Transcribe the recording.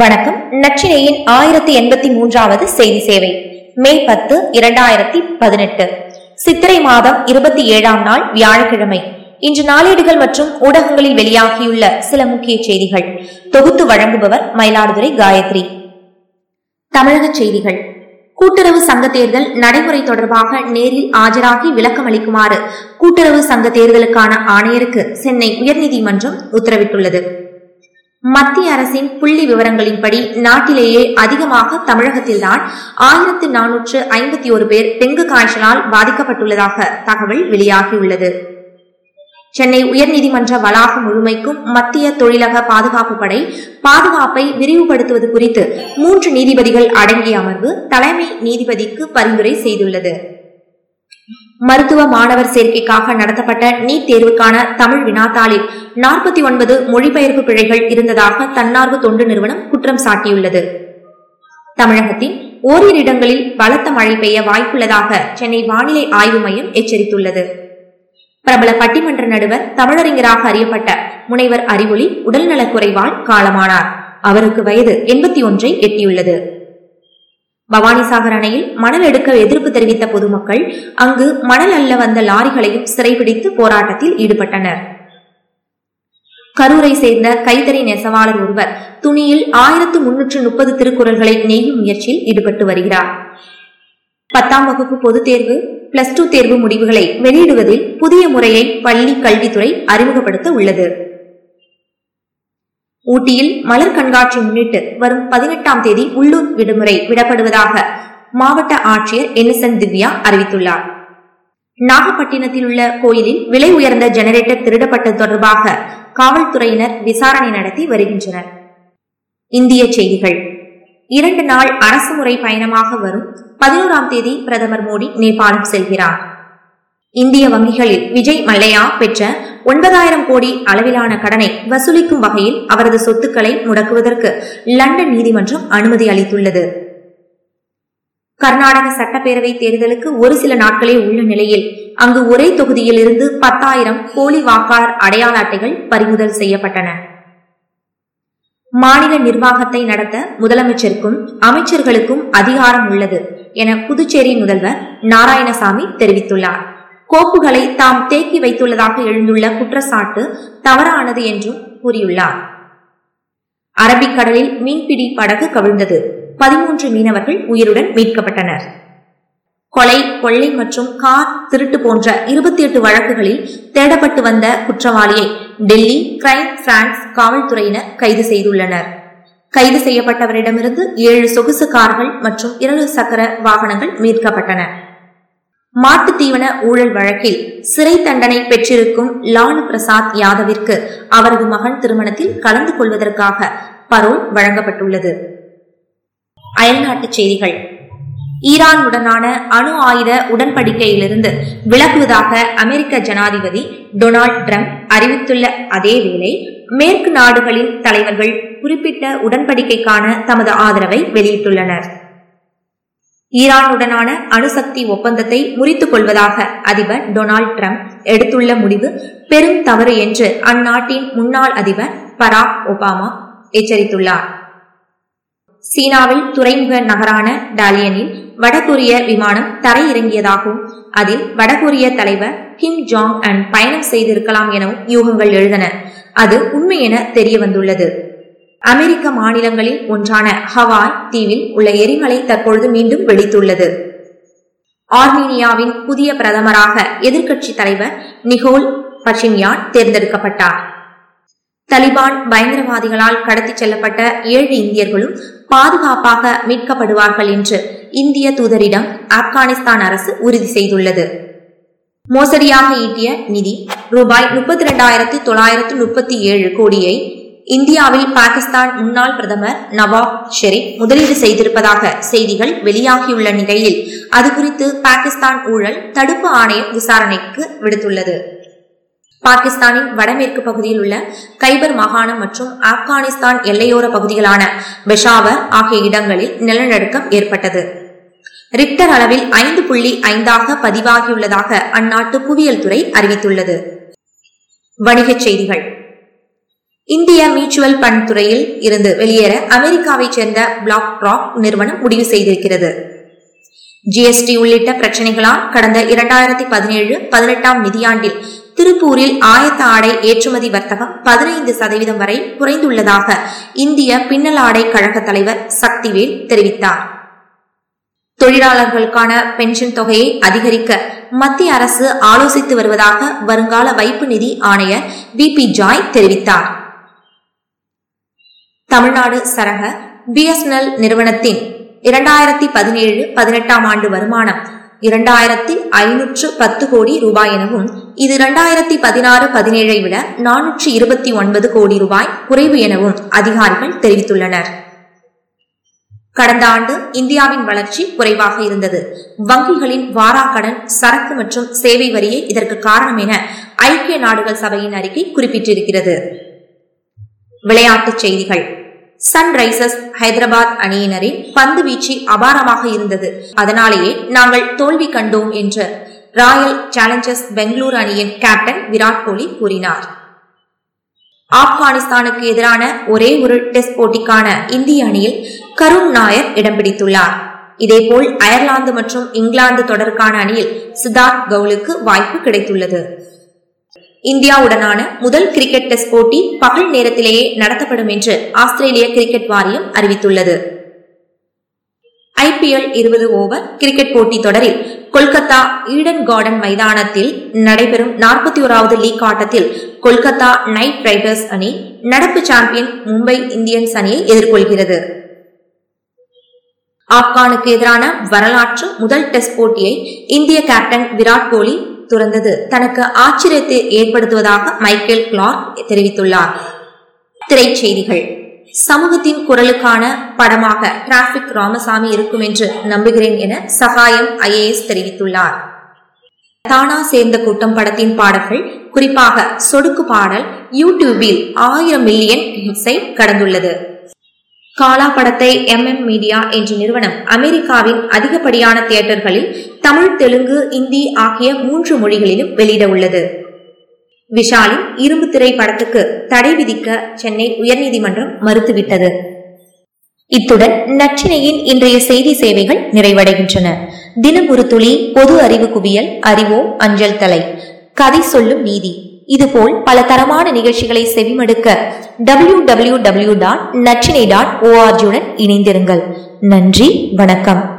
வணக்கம். நச்சினையின் ஆயிரத்தி எண்பத்தி மூன்றாவது செய்தி சேவை. மே பத்து இரண்டாயிரத்தி பதினெட்டு. சித்திரை மாதம் இருபத்தி ஏழாம் நாள் வியாழக்கிழமை. இன்று நாளேடுகள் மற்றும் ஊடகங்களில் வெளியாகியுள்ள சில முக்கிய செய்திகள். தொகுத்து வழங்குபவர் மயிலாடுதுறை காயத்ரி. தமிழக செய்திகள். கூட்டுறவு சங்க தேர்தல் நடைமுறை தொடர்பாக நேரில் ஆஜராகி விளக்கம் அளிக்குமாறு கூட்டுறவு சங்க தேர்தலுக்கான ஆணையருக்கு சென்னை உயர்நீதிமன்றம் உத்தரவிட்டுள்ளது. மத்திய அரசின் புள்ளி விவரங்களின்படி நாட்டிலேயே அதிகமாக தமிழகத்தில்தான் ஆயிரத்து நானூற்று ஐம்பத்தி ஒரு பேர் டெங்கு காய்ச்சலால் பாதிக்கப்பட்டுள்ளதாக தகவல் வெளியாகியுள்ளது. சென்னை உயர்நீதிமன்ற வளாகம் முழுமைக்கும் மத்திய தொழிலக பாதுகாப்பு படை பாதுகாப்பை விரிவுபடுத்துவது குறித்து மூன்று நீதிபதிகள் அடங்கிய அமர்வு தலைமை நீதிபதிக்கு பரிந்துரை செய்துள்ளது. மருத்துவ மாணவர் சேர்க்கைக்காக நடத்தப்பட்ட நீட் தேர்வுக்கான தமிழ் வினாத்தாளில் நாற்பத்தி ஒன்பது மொழிபெயர்ப்பு பிழைகள் இருந்ததாக தன்னார்வ தொண்டு நிறுவனம் குற்றம் சாட்டியுள்ளது. தமிழகத்தின் ஓரிரு இடங்களில் பலத்த மழை பெய்ய வாய்ப்புள்ளதாக சென்னை வானிலை ஆய்வு மையம் எச்சரித்துள்ளது. பிரபல பட்டிமன்ற நடுவர் தமிழறிஞராக அறியப்பட்ட முனைவர் அறிவொளி உடல்நலக் குறைவால் காலமானார். அவருக்கு வயது எண்பத்தி ஒன்றை எட்டியுள்ளது. பவானிசாகர் அணையில் மணல் எடுக்க எதிர்ப்பு தெரிவித்த பொதுமக்கள் அங்கு மணல் அல்ல வந்த லாரிகளையும் சிறைபிடித்து போராட்டத்தில் ஈடுபட்டனர். கரூரை சேர்ந்த கைத்தறி நெசவாளர் ஒருவர் துணியில் ஆயிரத்து முன்னூற்று முப்பது திருக்குறள்களை நெய்யும் முயற்சியில் ஈடுபட்டு வருகிறார். பத்தாம் வகுப்பு பொதுத் தேர்வு பிளஸ் டூ தேர்வு முடிவுகளை வெளியிடுவதில் புதிய முறையை பள்ளி கல்வித்துறை அறிமுகப்படுத்த உள்ளது. ஊட்டியில் மலர் கண்காட்சி முன்னிட்டு வரும் பதினெட்டாம் தேதி உள்ளூர் விடுமுறை விடப்படுவதாக மாவட்ட ஆட்சியர் இன்னசென்ட் திவ்யா அறிவித்துள்ளார். நாகப்பட்டினத்தில் உள்ள கோயிலில் விலை உயர்ந்த ஜெனரேட்டர் திருடப்பட்டது தொடர்பாக காவல்துறையினர் விசாரணை நடத்தி வருகின்றனர். இந்திய செய்திகள். இரண்டு நாள் அரசு முறை பயணமாக வரும் பதினோராம் தேதி பிரதமர் மோடி நேபாளம் செல்கிறார். இந்திய வங்கிகளில் விஜய் மல்லையா பெற்ற ஒன்பதாயிரம் கோடி அளவிலான கடனை வசூலிக்கும் வகையில் அவரது சொத்துக்களை முடக்குவதற்கு லண்டன் நீதிமன்றம் அனுமதி அளித்துள்ளது. கர்நாடக சட்டப்பேரவை தேர்தலுக்கு ஒரு சில நாட்களே உள்ள நிலையில் அங்கு ஒரே தொகுதியில் இருந்து பத்தாயிரம் போலி வாக்காளர் அடையாள அட்டைகள் பறிமுதல் செய்யப்பட்டன. மாநில நிர்வாகத்தை நடத்த முதலமைச்சருக்கும் அமைச்சர்களுக்கும் அதிகாரம் உள்ளது என புதுச்சேரி முதல்வர் நாராயணசாமி தெரிவித்துள்ளார். கோப்புகளை தாம் தேக்கி வைத்துள்ளதாக எழுந்துள்ள குற்றச்சாட்டு தவறானது என்றும் கூறியுள்ளார். அரபிக்கடலில் மீன்பிடி படகு கவிழ்ந்தது. பதிமூன்று மீனவர்கள் உயிருடன் மீட்கப்பட்டனர். கொலை கொள்ளை மற்றும் கார் திருட்டு போன்ற இருபத்தி எட்டு வழக்குகளில் தேடப்பட்டு வந்த குற்றவாளியை டெல்லி கிரைம் பிரான்ஸ் காவல்துறையினர் கைது செய்துள்ளனர். கைது செய்யப்பட்டவரிடமிருந்து ஏழு சொகுசு கார்கள் மற்றும் இரண்டு சக்கர வாகனங்கள் மீட்கப்பட்டன. மாட்டு தீவன ஊழல் வழக்கில் சிறை தண்டனை பெற்றிருக்கும் லாலு பிரசாத் யாதவிற்கு அவரது மகன் திருமணத்தில் கலந்து கொள்வதற்காக பரோல் வழங்கப்பட்டுள்ளது. அயல்நாட்டுச் செய்திகள். ஈரானுடனான அணு ஆயுத உடன்படிக்கையிலிருந்து விலகுவதாக அமெரிக்க ஜனாதிபதி டொனால்ட் ட்ரம்ப் அறிவித்துள்ள அதேவேளை மேற்கு நாடுகளின் தலைவர்கள் குறிப்பிட்ட உடன்படிக்கைக்கான தமது ஆதரவை வெளியிட்டுள்ளனர். ஈரானுடனான அணுசக்தி ஒப்பந்தத்தை முறித்துக் கொள்வதாக அதிபர் டொனால்டு டிரம்ப் எடுத்துள்ள முடிவு பெரும் தவறு என்று அந்நாட்டின் முன்னாள் அதிபர் பராக் ஒபாமா எச்சரித்துள்ளார். சீனாவில் துறைமுக நகரான டாலியனில் வடகொரிய விமானம் தரையிறங்கியதாகவும் அதில் வடகொரிய தலைவர் கிம் ஜாங் அண்ட் பயணம் செய்திருக்கலாம் எனவும் யூகங்கள் எழுதன அது உண்மை என தெரிய வந்துள்ளது அமெரிக்க மாநிலங்களில் ஒன்றான ஹவாய் தீவில் உள்ள எரிமலை தற்பொழுது மீண்டும் வெடித்துள்ளது. ஆர்மீனியாவின் புதிய பிரதமராக எதிர்க்கட்சி தலைவர் நிகோல் பஷின்யான் தேர்ந்தெடுக்கப்பட்டார். தலிபான் பயங்கரவாதிகளால் கடத்தி செல்லப்பட்ட ஏழு இந்தியர்களும் பாதுகாப்பாக மீட்கப்படுவார்கள் என்று இந்திய தூதரிடம் ஆப்கானிஸ்தான் அரசு உறுதி செய்துள்ளது. மோசடியாக ஈட்டிய நிதி ரூபாய் முப்பத்தி இரண்டாயிரத்து தொள்ளாயிரத்து முப்பத்தி ஏழு கோடியை இந்தியாவில் பாகிஸ்தான் முன்னாள் பிரதமர் நவாப் ஷெரீப் முதலீடு செய்திருப்பதாக செய்திகள் வெளியாகியுள்ள நிலையில் அது குறித்து பாகிஸ்தான் ஊழல் தடுப்பு ஆணையம் விசாரணைக்கு விடுத்துள்ளது. பாகிஸ்தானின் வடமேற்கு பகுதியில் உள்ள கைபர் மாகாணம் மற்றும் ஆப்கானிஸ்தான் எல்லையோர பகுதிகளான பெஷாவர் ஆகிய இடங்களில் நிலநடுக்கம் ஏற்பட்டது. ரிக்டர் அளவில் ஐந்து புள்ளி ஐந்தாக பதிவாகியுள்ளதாக அந்நாட்டு புவியியல் துறை அறிவித்துள்ளது. வணிகச் செய்திகள். இந்திய மியூச்சுவல் பண்ட் துறையில் இருந்து வெளியேற அமெரிக்காவைச் சேர்ந்த பிளாக் ராக் நிறுவனம் முடிவு செய்திருக்கிறது. ஜிஎஸ்டி உள்ளிட்ட பிரச்சனைகளால் கடந்த இரண்டாயிரத்தி பதினேழு பதினெட்டாம் நிதியாண்டில் திருப்பூரில் ஆயத்த ஆடை ஏற்றுமதி வர்த்தகம் பதினைந்து சதவீதம் வரை குறைந்துள்ளதாக இந்திய பின்னல் ஆடை கழக தலைவர் சக்திவேல் தெரிவித்தார். தொழிலாளர்களுக்கான பென்ஷன் தொகையை அதிகரிக்க மத்திய அரசு ஆலோசித்து வருவதாக வருங்கால வைப்பு நிதி ஆணையர் வி பி ஜாய் தெரிவித்தார். தமிழ்நாடு சரக பிஎஸ்என்எல் நிறுவனத்தின் இரண்டாயிரத்தி பதினேழு பதினெட்டாம் ஆண்டு வருமானம் இரண்டாயிரத்தி ஐநூற்று பத்து கோடி ரூபாய் எனவும் இது இரண்டாயிரத்தி பதினாறு பதினேழை விட நானூற்று இருபத்தி ஒன்பது கோடி ரூபாய் குறைவு எனவும் அதிகாரிகள் தெரிவித்துள்ளனர். கடந்த ஆண்டு இந்தியாவின் வளர்ச்சி குறைவாக இருந்தது. வங்கிகளின் வாராக்கடன் சரக்கு மற்றும் சேவை வரியே இதற்கு காரணம் என ஐக்கிய நாடுகள் சபையின் அறிக்கை குறிப்பிட்டிருக்கிறது. விளையாட்டுச் செய்திகள். சன்ரைசர்ஸ் ஹைதராபாத் அணியினரின் பந்து வீச்சு அபாரமாக இருந்தது. அதனாலேயே நாங்கள் தோல்வி கண்டோம் என்று ராயல் சேலஞ்சர்ஸ் பெங்களூர் அணியின் கேப்டன் விராட் கோலி கூறினார். ஆப்கானிஸ்தானுக்கு எதிரான ஒரே ஒரு டெஸ்ட் போட்டிக்கான இந்திய அணியில் கருண் நாயர் இடம் பிடித்துள்ளார். இதேபோல் அயர்லாந்து மற்றும் இங்கிலாந்து தொடருக்கான அணியில் சித்தார்த் கவுலுக்கு வாய்ப்பு கிடைத்துள்ளது. இந்தியாவுடனான முதல் கிரிக்கெட் டெஸ்ட் போட்டி பகல் நேரத்திலேயே நடத்தப்படும் என்று ஆஸ்திரேலிய கிரிக்கெட் வாரியம் அறிவித்துள்ளது. ஐபிஎல் இருபது ஓவர் கிரிக்கெட் போட்டி தொடரில் கொல்கத்தா ஈடன் கார்டன் மைதானத்தில் நடைபெறும் நாற்பத்தி ஓராவது லீக் ஆட்டத்தில் கொல்கத்தா நைட் ரைடர்ஸ் அணி நடப்பு சாம்பியன் மும்பை இந்தியன்ஸ் அணியை எதிர்கொள்கிறது. ஆப்கானுக்கு எதிரான வரலாற்று முதல் டெஸ்ட் போட்டியை இந்திய கேப்டன் விராட் கோலி துறந்தது. தனக்கு ஆச்சரியத்தை ஏற்படுத்துவதாக மைக்கேல் கிளார்க் தெரிவித்துள்ளார். திரைச்செய்திகள். சமூகத்தின் குரலுக்கான படமாக டிராபிக் ராமசாமி இருக்கும் என்று நம்புகிறேன் என சகாயம் ஐஏஎஸ் தெரிவித்துள்ளார். தானா சேர்ந்த கூட்டம் படத்தின் பாடல்கள் குறிப்பாக சொடுக்கு பாடல் யூடியூபில் ஆயிரம் மில்லியன் ஹிட்ஸை கடந்துள்ளது. காலா படத்தை எம் எம் மீடியா என்ற நிறுவனம் அமெரிக்காவின் அதிகப்படியான தியேட்டர்களில் தமிழ் தெலுங்கு இந்தி ஆகிய மூன்று மொழிகளிலும் வெளியிட உள்ளது. விஷாலின் இரும்பு திரை படத்துக்கு தடை விதிக்க சென்னை உயர்நீதிமன்றம் மறுத்துவிட்டது. இத்துடன் நச்சினையின் இன்றைய செய்தி சேவைகள் நிறைவடைகின்றன. தினம் ஒரு துளி பொது அறிவு குவியல் அறிவோம் அஞ்சல் தலை. கதை சொல்லும் நீதி. இதுபோல் பல தரமான நிகழ்ச்சிகளை செவிமடுக்க டபிள்யூ டபிள்யூ டபிள்யூ டாட் நச்சினை டாட் ஓஆர்ஜியுடன் இணைந்திருங்கள். நன்றி வணக்கம்.